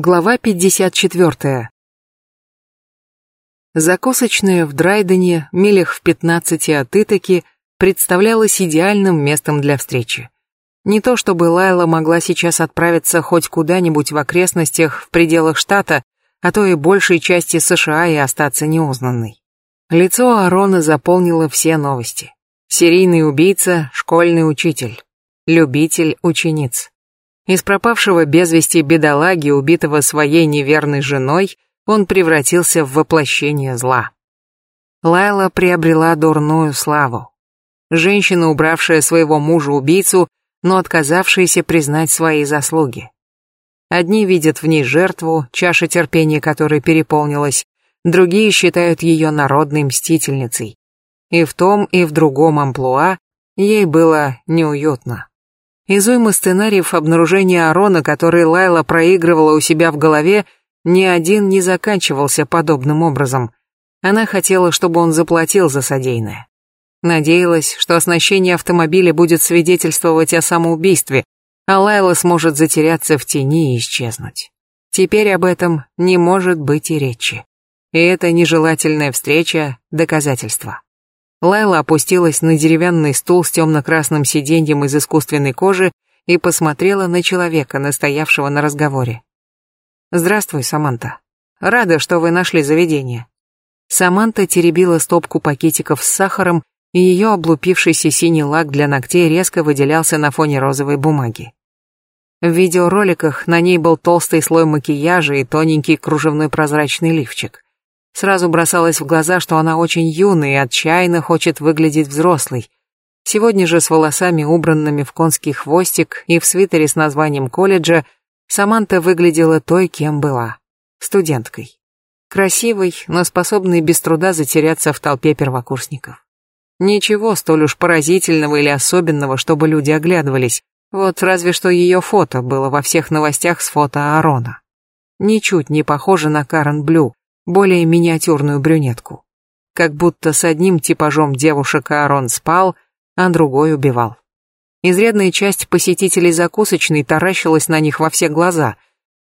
Глава 54. Закусочная в Драйдене, милях в 15 от Итаки, представлялась идеальным местом для встречи. Не то чтобы Лайла могла сейчас отправиться хоть куда-нибудь в окрестностях, в пределах штата, а то и большей части США и остаться неузнанной. Лицо Арона заполнило все новости. Серийный убийца, школьный учитель, любитель учениц. Из пропавшего без вести бедолаги, убитого своей неверной женой, он превратился в воплощение зла. Лайла приобрела дурную славу. Женщина, убравшая своего мужа-убийцу, но отказавшаяся признать свои заслуги. Одни видят в ней жертву, чаша терпения которой переполнилась, другие считают ее народной мстительницей. И в том, и в другом амплуа ей было неуютно. Из уймы сценариев обнаружения Арона, который Лайла проигрывала у себя в голове, ни один не заканчивался подобным образом. Она хотела, чтобы он заплатил за содеянное. Надеялась, что оснащение автомобиля будет свидетельствовать о самоубийстве, а Лайла сможет затеряться в тени и исчезнуть. Теперь об этом не может быть и речи. И эта нежелательная встреча – доказательство. Лайла опустилась на деревянный стул с темно-красным сиденьем из искусственной кожи и посмотрела на человека, настоявшего на разговоре. «Здравствуй, Саманта. Рада, что вы нашли заведение». Саманта теребила стопку пакетиков с сахаром, и ее облупившийся синий лак для ногтей резко выделялся на фоне розовой бумаги. В видеороликах на ней был толстый слой макияжа и тоненький кружевной прозрачный лифчик. Сразу бросалось в глаза, что она очень юная и отчаянно хочет выглядеть взрослой. Сегодня же с волосами, убранными в конский хвостик и в свитере с названием колледжа, Саманта выглядела той, кем была. Студенткой. Красивой, но способной без труда затеряться в толпе первокурсников. Ничего столь уж поразительного или особенного, чтобы люди оглядывались. Вот разве что ее фото было во всех новостях с фото Аарона. Ничуть не похоже на Карен Блю, более миниатюрную брюнетку. Как будто с одним типажом девушек Аарон спал, а другой убивал. Изрядная часть посетителей закусочной таращилась на них во все глаза.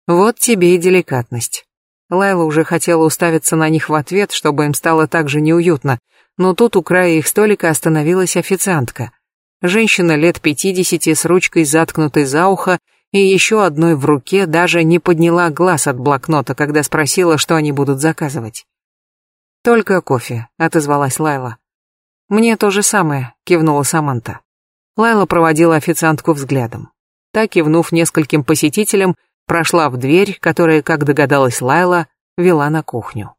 Вот тебе и деликатность. Лайла уже хотела уставиться на них в ответ, чтобы им стало так же неуютно, но тут у края их столика остановилась официантка. Женщина лет пятидесяти с ручкой заткнутой за ухо и еще одной в руке даже не подняла глаз от блокнота, когда спросила, что они будут заказывать. «Только кофе», — отозвалась Лайла. «Мне то же самое», — кивнула Саманта. Лайла проводила официантку взглядом. Так, кивнув нескольким посетителям, прошла в дверь, которая, как догадалась Лайла, вела на кухню.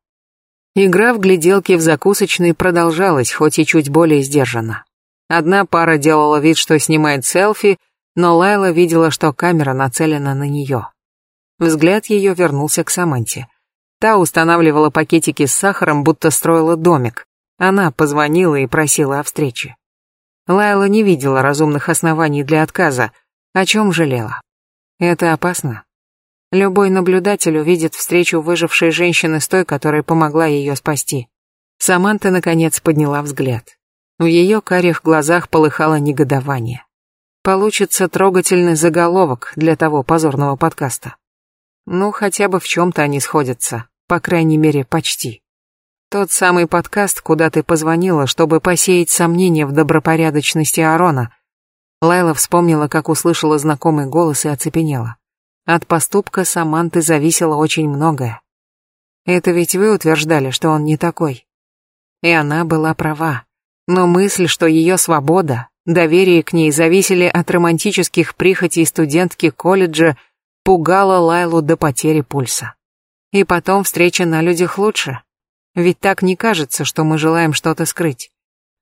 Игра в гляделки в закусочной продолжалась, хоть и чуть более сдержанно. Одна пара делала вид, что снимает селфи, но Лайла видела, что камера нацелена на нее. Взгляд ее вернулся к Саманте. Та устанавливала пакетики с сахаром, будто строила домик. Она позвонила и просила о встрече. Лайла не видела разумных оснований для отказа, о чем жалела. Это опасно. Любой наблюдатель увидит встречу выжившей женщины с той, которая помогла ее спасти. Саманта, наконец, подняла взгляд. В ее карих глазах полыхало негодование. Получится трогательный заголовок для того позорного подкаста. Ну, хотя бы в чем-то они сходятся, по крайней мере, почти. Тот самый подкаст, куда ты позвонила, чтобы посеять сомнения в добропорядочности Арона. Лайла вспомнила, как услышала знакомый голос и оцепенела. От поступка Саманты зависело очень многое. Это ведь вы утверждали, что он не такой. И она была права. Но мысль, что ее свобода, Доверие к ней зависели от романтических прихотей студентки колледжа, пугало Лайлу до потери пульса. И потом встреча на людях лучше. Ведь так не кажется, что мы желаем что-то скрыть.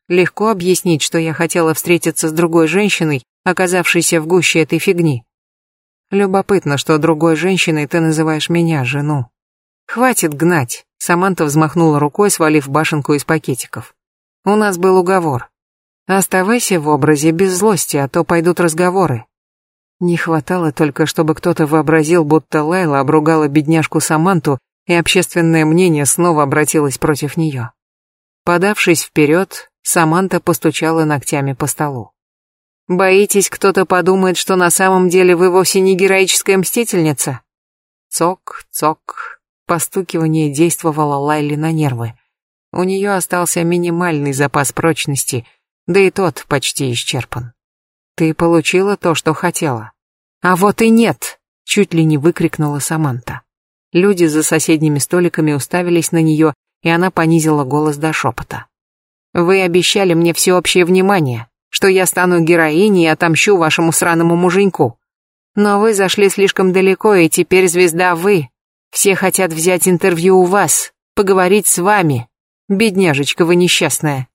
Легко объяснить, что я хотела встретиться с другой женщиной, оказавшейся в гуще этой фигни. Любопытно, что другой женщиной ты называешь меня, жену. Хватит гнать, Саманта взмахнула рукой, свалив башенку из пакетиков. У нас был уговор. Оставайся в образе без злости, а то пойдут разговоры. Не хватало только, чтобы кто-то вообразил, будто Лайла обругала бедняжку Саманту, и общественное мнение снова обратилось против нее. Подавшись вперед, Саманта постучала ногтями по столу. «Боитесь, кто-то подумает, что на самом деле вы вовсе не героическая мстительница?» Цок, цок. Постукивание действовало Лайли на нервы. У нее остался минимальный запас прочности, да и тот почти исчерпан. Ты получила то, что хотела. А вот и нет, чуть ли не выкрикнула Саманта. Люди за соседними столиками уставились на нее, и она понизила голос до шепота. Вы обещали мне всеобщее внимание, что я стану героиней и отомщу вашему сраному муженьку. Но вы зашли слишком далеко, и теперь звезда вы. Все хотят взять интервью у вас, поговорить с вами. Бедняжечка вы несчастная.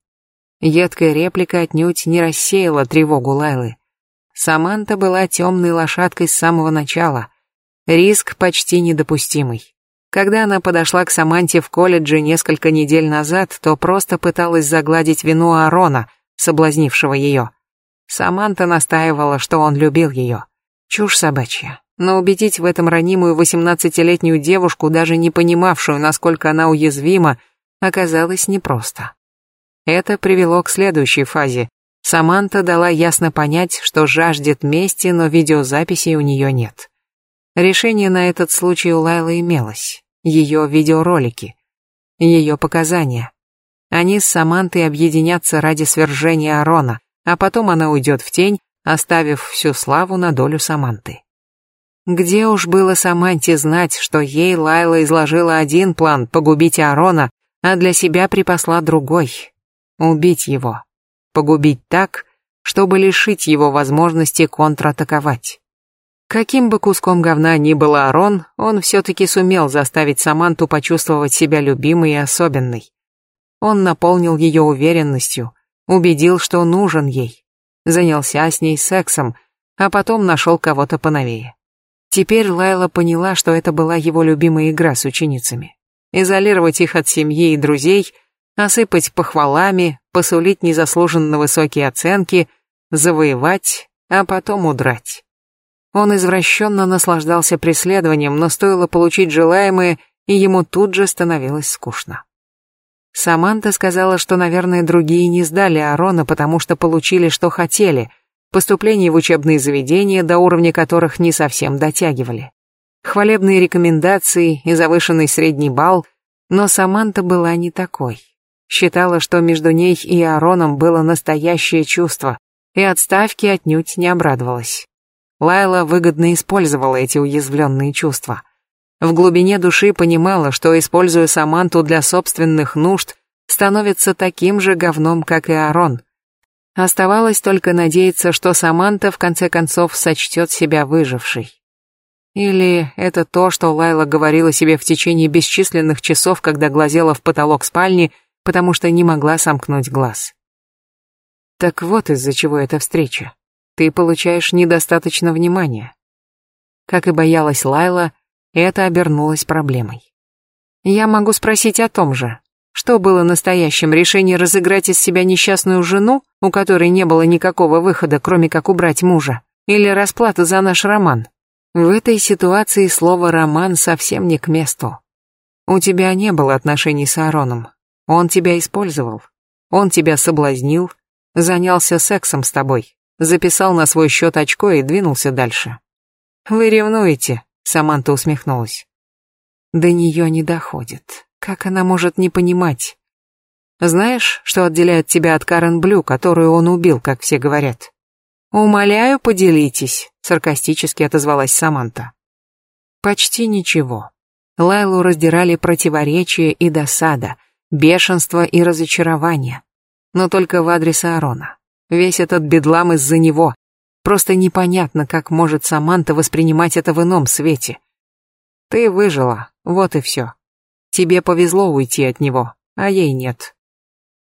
Едкая реплика отнюдь не рассеяла тревогу Лайлы. Саманта была темной лошадкой с самого начала. Риск почти недопустимый. Когда она подошла к Саманте в колледже несколько недель назад, то просто пыталась загладить вину Арона, соблазнившего ее. Саманта настаивала, что он любил ее. Чушь собачья. Но убедить в этом ранимую восемнадцатилетнюю девушку, даже не понимавшую, насколько она уязвима, оказалось непросто. Это привело к следующей фазе. Саманта дала ясно понять, что жаждет мести, но видеозаписей у нее нет. Решение на этот случай у Лайлы имелось. Ее видеоролики. Ее показания. Они с Самантой объединятся ради свержения Арона, а потом она уйдет в тень, оставив всю славу на долю Саманты. Где уж было Саманте знать, что ей Лайла изложила один план погубить Арона, а для себя припасла другой — убить его. Погубить так, чтобы лишить его возможности контратаковать. Каким бы куском говна ни был Арон, он все-таки сумел заставить Саманту почувствовать себя любимой и особенной. Он наполнил ее уверенностью, убедил, что нужен ей, занялся с ней сексом, а потом нашел кого-то поновее. Теперь Лайла поняла, что это была его любимая игра с ученицами. Изолировать их от семьи и друзей, осыпать похвалами, посулить незаслуженно высокие оценки, завоевать, а потом удрать. Он извращенно наслаждался преследованием, но стоило получить желаемое, и ему тут же становилось скучно. Саманта сказала, что, наверное, другие не сдали Арона, потому что получили, что хотели, поступление в учебные заведения, до уровня которых не совсем дотягивали. Хвалебные рекомендации и завышенный средний балл, но Саманта была не такой. Считала, что между ней и Ароном было настоящее чувство, и отставки отнюдь не обрадовалась. Лайла выгодно использовала эти уязвленные чувства. В глубине души понимала, что, используя Саманту для собственных нужд, становится таким же говном, как и Арон. Оставалось только надеяться, что Саманта в конце концов сочтет себя выжившей. Или это то, что Лайла говорила себе в течение бесчисленных часов, когда глазела в потолок спальни, потому что не могла сомкнуть глаз. Так вот из-за чего эта встреча ты получаешь недостаточно внимания. Как и боялась Лайла, это обернулось проблемой. Я могу спросить о том же. Что было настоящим решение разыграть из себя несчастную жену, у которой не было никакого выхода, кроме как убрать мужа, или расплата за наш роман? В этой ситуации слово «роман» совсем не к месту. У тебя не было отношений с Аароном. Он тебя использовал. Он тебя соблазнил, занялся сексом с тобой записал на свой счет очко и двинулся дальше. «Вы ревнуете?» — Саманта усмехнулась. До нее не доходит. Как она может не понимать? Знаешь, что отделяет тебя от Карен Блю, которую он убил, как все говорят? Умоляю, поделитесь, саркастически отозвалась Саманта. Почти ничего. Лайлу раздирали противоречия и досада, бешенство и разочарование, но только в адрес Аарона. Весь этот бедлам из-за него. Просто непонятно, как может Саманта воспринимать это в ином свете. Ты выжила, вот и все. Тебе повезло уйти от него, а ей нет.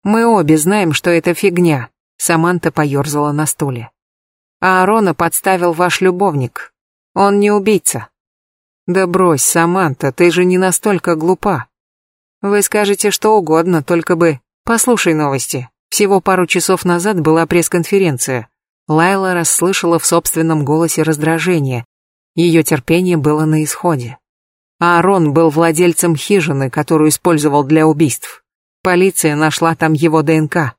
Мы обе знаем, что это фигня. Саманта поерзала на стуле. А Арона подставил ваш любовник. Он не убийца. Да брось, Саманта, ты же не настолько глупа. Вы скажете что угодно, только бы... Послушай новости. Всего пару часов назад была пресс-конференция. Лайла расслышала в собственном голосе раздражение. Ее терпение было на исходе. Аарон был владельцем хижины, которую использовал для убийств. Полиция нашла там его ДНК.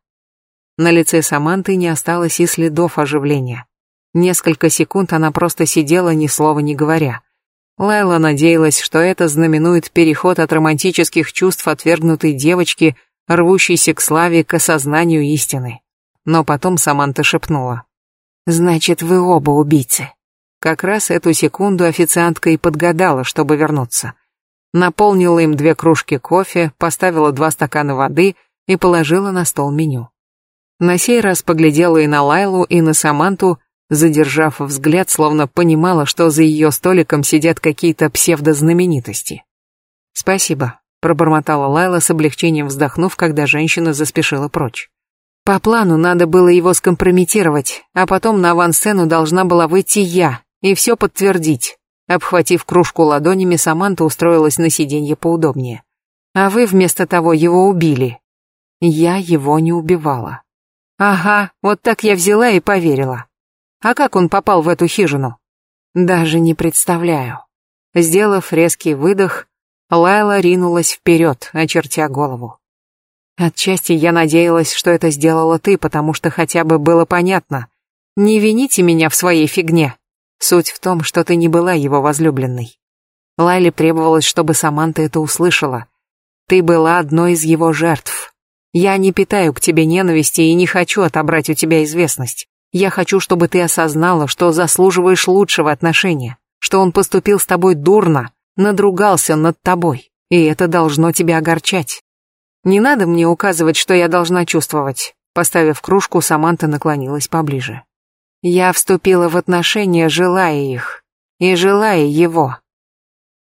На лице Саманты не осталось и следов оживления. Несколько секунд она просто сидела, ни слова не говоря. Лайла надеялась, что это знаменует переход от романтических чувств отвергнутой девочки, рвущейся к славе, к осознанию истины. Но потом Саманта шепнула. «Значит, вы оба убийцы». Как раз эту секунду официантка и подгадала, чтобы вернуться. Наполнила им две кружки кофе, поставила два стакана воды и положила на стол меню. На сей раз поглядела и на Лайлу, и на Саманту, задержав взгляд, словно понимала, что за ее столиком сидят какие-то псевдознаменитости. «Спасибо», — пробормотала Лайла с облегчением вздохнув, когда женщина заспешила прочь. «По плану надо было его скомпрометировать, а потом на авансцену должна была выйти я и все подтвердить». Обхватив кружку ладонями, Саманта устроилась на сиденье поудобнее. «А вы вместо того его убили». «Я его не убивала». «Ага, вот так я взяла и поверила. А как он попал в эту хижину? Даже не представляю. Сделав резкий выдох, Лайла ринулась вперед, очертя голову. Отчасти я надеялась, что это сделала ты, потому что хотя бы было понятно. Не вините меня в своей фигне. Суть в том, что ты не была его возлюбленной. Лайле требовалось, чтобы Саманта это услышала. Ты была одной из его жертв. Я не питаю к тебе ненависти и не хочу отобрать у тебя известность. Я хочу, чтобы ты осознала, что заслуживаешь лучшего отношения, что он поступил с тобой дурно, надругался над тобой, и это должно тебя огорчать. Не надо мне указывать, что я должна чувствовать. Поставив кружку, Саманта наклонилась поближе. Я вступила в отношения, желая их, и желая его.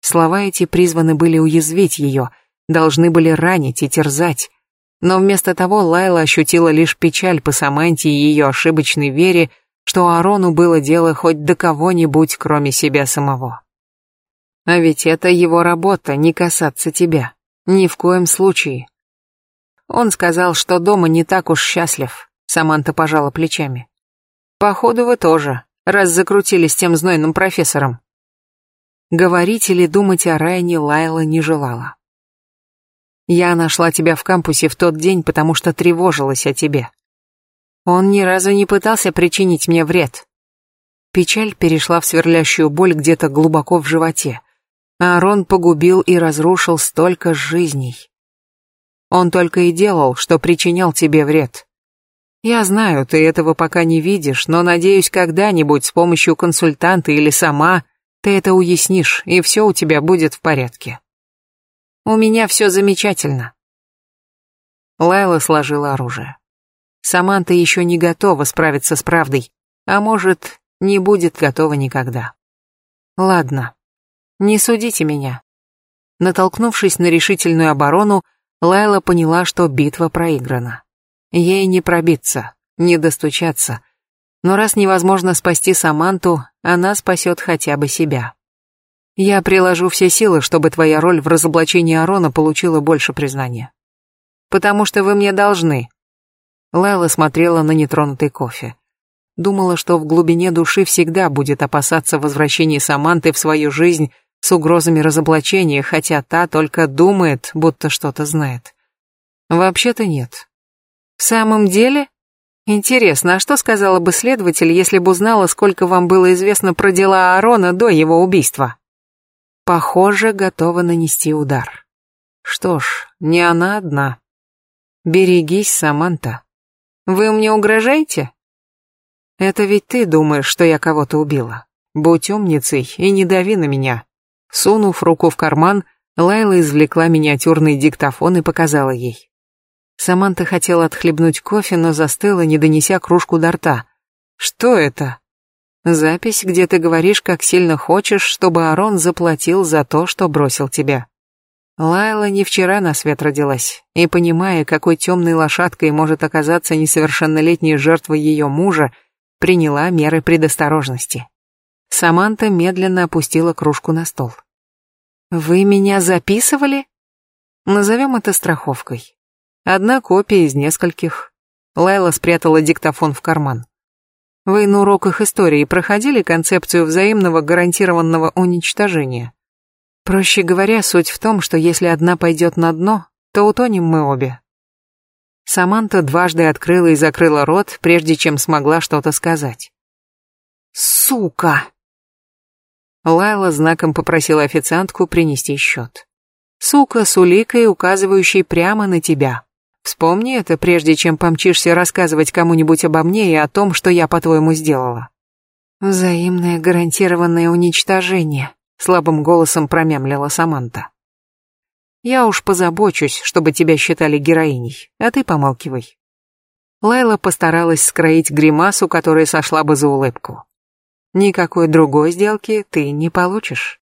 Слова эти призваны были уязвить ее, должны были ранить и терзать, но вместо того Лайла ощутила лишь печаль по Саманте и ее ошибочной вере, что Арону было дело хоть до кого-нибудь, кроме себя самого. А ведь это его работа, не касаться тебя. Ни в коем случае. Он сказал, что дома не так уж счастлив. Саманта пожала плечами. Походу вы тоже, раз закрутились тем знойным профессором. Говорить или думать о Райне Лайла не желала. Я нашла тебя в кампусе в тот день, потому что тревожилась о тебе. Он ни разу не пытался причинить мне вред. Печаль перешла в сверлящую боль где-то глубоко в животе. Аарон погубил и разрушил столько жизней. Он только и делал, что причинял тебе вред. Я знаю, ты этого пока не видишь, но надеюсь, когда-нибудь с помощью консультанта или сама ты это уяснишь, и все у тебя будет в порядке. У меня все замечательно. Лайла сложила оружие. Саманта еще не готова справиться с правдой, а может, не будет готова никогда. Ладно, не судите меня. Натолкнувшись на решительную оборону, Лайла поняла, что битва проиграна. Ей не пробиться, не достучаться. Но раз невозможно спасти Саманту, она спасет хотя бы себя. Я приложу все силы, чтобы твоя роль в разоблачении Арона получила больше признания. Потому что вы мне должны. Лайла смотрела на нетронутый кофе. Думала, что в глубине души всегда будет опасаться возвращения Саманты в свою жизнь с угрозами разоблачения, хотя та только думает, будто что-то знает. Вообще-то нет. В самом деле? Интересно, а что сказала бы следователь, если бы узнала, сколько вам было известно про дела Арона до его убийства? Похоже, готова нанести удар. Что ж, не она одна. Берегись, Саманта. Вы мне угрожаете? Это ведь ты думаешь, что я кого-то убила. Будь умницей и не дави на меня. Сунув руку в карман, Лайла извлекла миниатюрный диктофон и показала ей. Саманта хотела отхлебнуть кофе, но застыла, не донеся кружку до рта. Что это? Запись, где ты говоришь, как сильно хочешь, чтобы Арон заплатил за то, что бросил тебя. Лайла не вчера на свет родилась, и понимая, какой темной лошадкой может оказаться несовершеннолетняя жертва ее мужа, приняла меры предосторожности. Саманта медленно опустила кружку на стол. «Вы меня записывали?» Назовем это страховкой. Одна копия из нескольких. Лайла спрятала диктофон в карман. Вы на уроках истории проходили концепцию взаимного гарантированного уничтожения? Проще говоря, суть в том, что если одна пойдет на дно, то утонем мы обе. Саманта дважды открыла и закрыла рот, прежде чем смогла что-то сказать. «Сука!» Лайла знаком попросила официантку принести счет. Сука с уликой, указывающей прямо на тебя. Вспомни это, прежде чем помчишься рассказывать кому-нибудь обо мне и о том, что я, по-твоему, сделала. Взаимное гарантированное уничтожение, слабым голосом промямлила Саманта. Я уж позабочусь, чтобы тебя считали героиней, а ты помалкивай. Лайла постаралась скроить гримасу, которая сошла бы за улыбку. Никакой другой сделки ты не получишь.